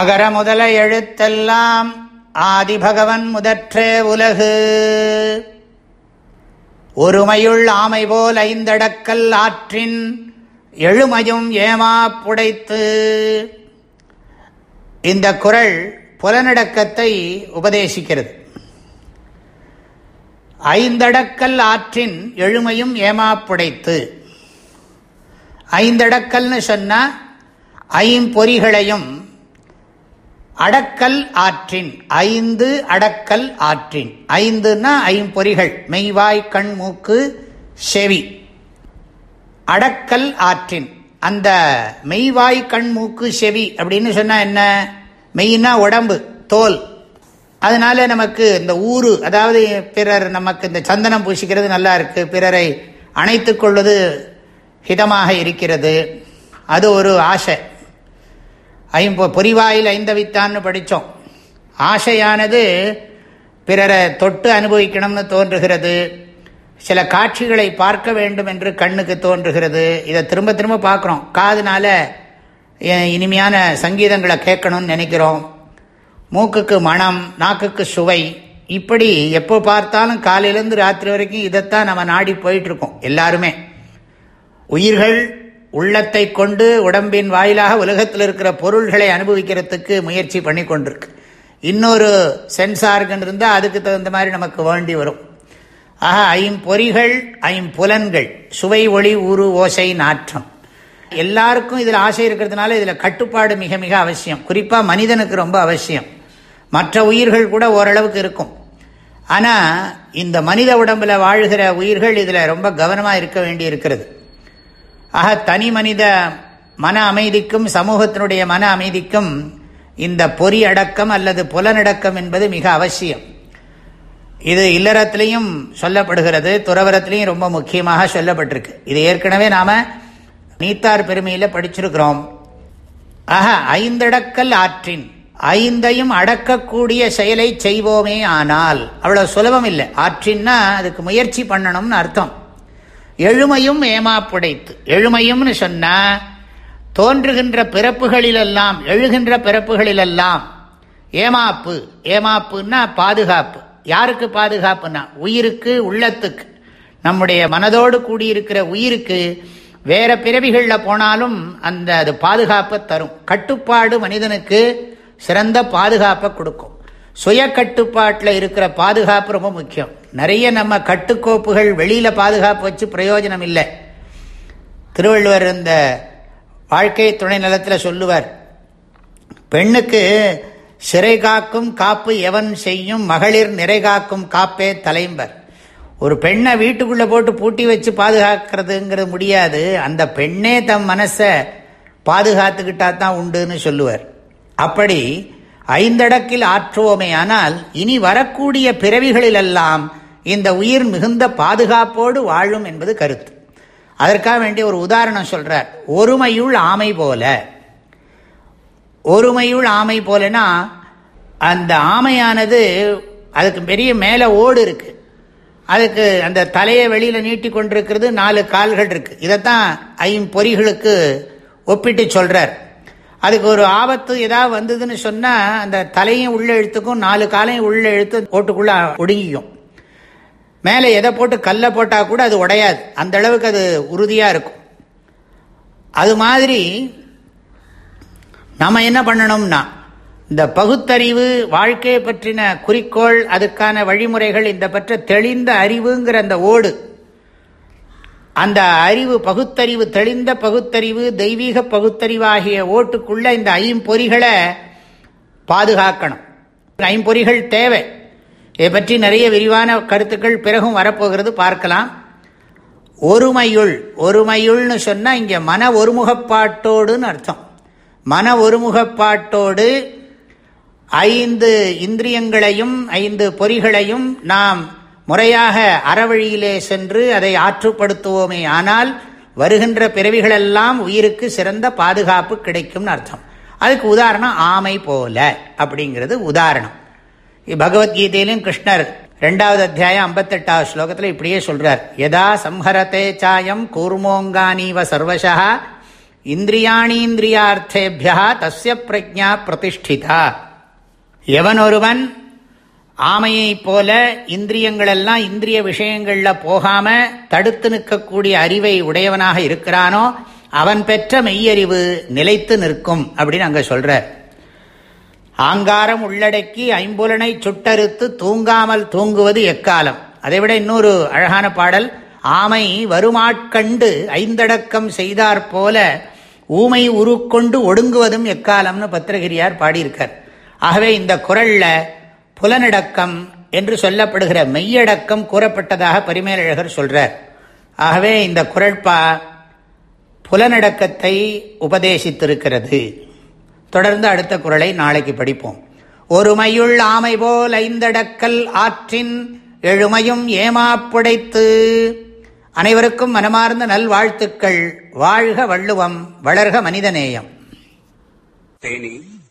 அகர முதல எழுத்தெல்லாம் ஆதிபகவன் முதற்றே உலகு. ஒருமையுள் ஆமை போல் ஐந்தடக்கல் ஆற்றின் எழுமையும் ஏமா புடைத்து. இந்த குரல் புலனடக்கத்தை உபதேசிக்கிறது. ஐந்தடக்கல் ஆற்றின் எழுமையும் ஏமாப்புடைத்து ஐந்தடக்கல்னு சொன்னால் ஐம்பொறிகளையும் அடக்கல் ஆற்றின் ஐந்து அடக்கல் ஆற்றின். ஐந்துன்னா ஐம்பொறிகள் மெய்வாய் கண் மூக்கு செவி. அடக்கல் ஆற்றின் அந்த மெய்வாய் கண் மூக்கு செவி அப்படின்னு சொன்னால் என்ன? மெய்னா உடம்பு தோல். அதனால நமக்கு இந்த ஊரு அதாவது பிறர் நமக்கு இந்த சந்தனம் பூசிக்கிறது நல்லா இருக்கு. பிறரை அணைத்து கொள்வது ஹிதமாக இருக்கிறது. அது ஒரு ஆசை. ஐம்பொ பொறிவாயில் ஐந்தவித்தான்னு படித்தோம் ஆசையானது பிறரை தொட்டு அனுபவிக்கணும்னு தோன்றுகிறது. சில காட்சிகளை பார்க்க வேண்டும் என்று கண்ணுக்கு தோன்றுகிறது. இதை திரும்ப திரும்ப பார்க்குறோம். காதுனால இனிமையான சங்கீதங்களை கேட்கணும்னு நினைக்கிறோம். மூக்குக்கு மனம் நாக்குக்கு சுவை. இப்படி எப்போ பார்த்தாலும் காலையிலேருந்து ராத்திரி வரைக்கும் இதைத்தான் நம்ம நாடி போயிட்டுருக்கோம் எல்லாருமே. உயிர்கள் உள்ளத்தை கொண்டு உடம்பின் வாயிலாக உலகத்தில் இருக்கிற பொருள்களை அனுபவிக்கிறதுக்கு முயற்சி பண்ணி கொண்டிருக்கு. இன்னொரு சென்சார்கன் இருந்தால் அதுக்கு தகுந்த மாதிரி நமக்கு வேண்டி வரும். ஆக ஐம்பொறிகள் ஐம்புலன்கள் சுவை ஒளி உரு ஓசை நாற்றம். எல்லாருக்கும் இதில் ஆசை இருக்கிறதுனால இதில் கட்டுப்பாடு மிக மிக அவசியம். குறிப்பாக மனிதனுக்கு ரொம்ப அவசியம். மற்ற உயிர்கள் கூட ஓரளவுக்கு இருக்கும். ஆனால் இந்த மனித உடம்பில் வாழ்கிற உயிர்கள் இதில் ரொம்ப கவனமாக இருக்க வேண்டி இருக்கிறது ஆக தனி மனித மன அமைதிக்கும் சமூகத்தினுடைய மன அமைதிக்கும் இந்த பொறி அடக்கம் அல்லது புலனடக்கம் என்பது மிக அவசியம். இது இல்லறத்திலையும் சொல்லப்படுகிறது துறவரத்திலையும் ரொம்ப முக்கியமாக சொல்லப்பட்டிருக்கு. இது ஏற்கனவே நாம் நீத்தார் பெருமையில் படிச்சிருக்கிறோம். ஆக ஐந்தடக்கல் ஆற்றின் ஐந்தையும் அடக்கக்கூடிய செயலை செய்வோமே ஆனால் அவ்வளோ சுலபம் இல்லை. ஆற்றின்னா அதுக்கு முயற்சி பண்ணணும்னு அர்த்தம். எழுமையும் ஏமாப்புடைத்து எழுமையும்னு சொன்னா தோன்றுகின்ற பிறப்புகளிலெல்லாம் எழுகின்ற பிறப்புகளிலெல்லாம் ஏமாப்பு ஏமாப்புன்னா பாதுகாப்பு. யாருக்கு பாதுகாப்புனா உயிருக்கு உள்ளத்துக்கு. நம்முடைய மனதோடு கூடியிருக்கிற உயிருக்கு வேற பிறவிகளில் போனாலும் அந்த அது பாதுகாப்பை தரும். கட்டுப்பாடு மனிதனுக்கு சிறந்த பாதுகாப்பை கொடுக்கும். சுய கட்டுப்பாட்டில் இருக்கிற பாதுகாப்பு ரொம்ப முக்கியம். நிறைய நம்ம கட்டுக்கோப்புகள் வெளியில் பாதுகாப்பு வச்சு பிரயோஜனம் இல்லை. திருவள்ளுவர் இந்த வாழ்க்கை துணை நிலத்தில் சொல்லுவார் பெண்ணுக்கு சிறை காக்கும் காப்பு எவன் செய்யும் மகளிர் நிறை காக்கும் காப்பே தலைம்பர். ஒரு பெண்ணை வீட்டுக்குள்ளே போட்டு பூட்டி வச்சு பாதுகாக்கிறதுங்கிறது முடியாது. அந்த பெண்ணே தம் மனசை பாதுகாத்துக்கிட்டா தான் உண்டுன்னு சொல்லுவார். அப்படி ஐந்தடக்கில் ஆற்றுவோமே ஆனால் இனி வரக்கூடிய பிறவிகளிலெல்லாம் இந்த உயிர் மிகுந்த பாதுகாப்போடு வாழும் என்பது கருத்து. அதற்காக வேண்டிய ஒரு உதாரணம் சொல்கிறார் ஒருமையுள் ஆமை போல. ஒருமையுள் ஆமை போலனா அந்த ஆமையானது அதுக்கு பெரிய மேலே ஓடு இருக்குது அதுக்கு அந்த தலையை வெளியில் நீட்டி கொண்டிருக்கிறது நாலு கால்கள் இருக்குது இதைத்தான் ஐம்பொறிகளுக்கு ஒப்பிட்டு சொல்கிறார் அதுக்கு ஒரு ஆபத்து ஏதாவது வந்ததுன்னு சொன்னால் அந்த தலையும் உள்ள எழுத்துக்கும் நாலு காலையும் உள்ள எழுத்து ஓட்டுக்குள்ளே ஒடுங்கிக்கும். மேலே எதை போட்டு கல்லை போட்டால் கூட அது உடையாது. அந்த அளவுக்கு அது உறுதியாக இருக்கும். அது மாதிரி நம்ம என்ன பண்ணணும்னா இந்த பகுத்தறிவு வாழ்க்கையை பற்றின குறிக்கோள் அதுக்கான வழிமுறைகள் இந்த பற்ற தெளிந்த அறிவுங்கிற அந்த ஓடு அந்த அறிவு பகுத்தறிவு தெளிந்த பகுத்தறிவு தெய்வீக பகுத்தறிவாகிய ஓட்டுக்குள்ள இந்த ஐம்பொறிகளை பாதுகாக்கணும். ஐம்பொறிகள் தேவை. இதை பற்றி நிறைய விரிவான கருத்துக்கள் பிறகும் வரப்போகிறது பார்க்கலாம். ஒருமையுள் ஒருமையுள்னு சொன்னால் இங்கே மன ஒருமுகப்பாட்டோடுன்னு அர்த்தம். மன ஒருமுகப்பாட்டோடு ஐந்து இந்திரியங்களையும் ஐந்து பொறிகளையும் நாம் முறையாக அறவழியிலே சென்று அதை ஆற்றுப்படுத்துவோமே ஆனால் வருகின்ற பிறவிகளெல்லாம் உயிருக்கு சிறந்த பாதுகாப்பு கிடைக்கும்னு அர்த்தம். அதுக்கு உதாரணம் ஆமை போல அப்படிங்கிறது உதாரணம். பகவத்கீதையிலும் கிருஷ்ணர் ரெண்டாவது அத்தியாயம் ஐம்பத்தெட்டாவது ஸ்லோகத்தில் இப்படியே சொல்றார். எதா சம்ஹரத்தே சாயம் கூர்மோங்கானீவ சர்வசா இந்திரியாணீந்திரியார்த்தேபியா தஸ்ய பிரஜா பிரதிஷ்டிதா. எவன் ஒருவன் ஆமையைப் போல இந்திரியங்களெல்லாம் இந்திரிய விஷயங்களில் போகாம தடுத்து நிற்கக்கூடிய அறிவை உடையவனாக இருக்கிறானோ அவன் பெற்ற மெய்யறிவு நிலைத்து நிற்கும் அப்படின்னு அங்க சொல்ற. ஆங்காரம் உள்ளடக்கி ஐம்புலனை சுட்டறுத்து தூங்காமல் தூங்குவது எக்காலம்? அதைவிட இன்னொரு அழகான பாடல் ஆமை வருமாட்கண்டு ஐந்தடக்கம் செய்தார் போல ஊமை உருக்கொண்டு ஒடுங்குவதும் எக்காலம்னு பத்திரகிரியார் பாடியிருக்கார். ஆகவே இந்த குரல்ல புலனடக்கம் என்று சொல்லப்படுகிற மெய்யடக்கம் கூறப்பட்டதாக பரிமேலழகர் சொல்றார். ஆகவே இந்த குரல்பா புலனடக்கத்தை உபதேசித்திருக்கிறது. தொடர்ந்து அடுத்த குரலை நாளைக்கு படிப்போம். ஒருமையுள் ஆமை போல் ஐந்தடக்கல் ஆற்றின் எழுமையும் ஏமாப்புடைத்து அனைவருக்கும் மனமார்ந்த நல்வாழ்த்துக்கள். வாழ்க வள்ளுவம் வளர்க மனிதநேயம். தேனி.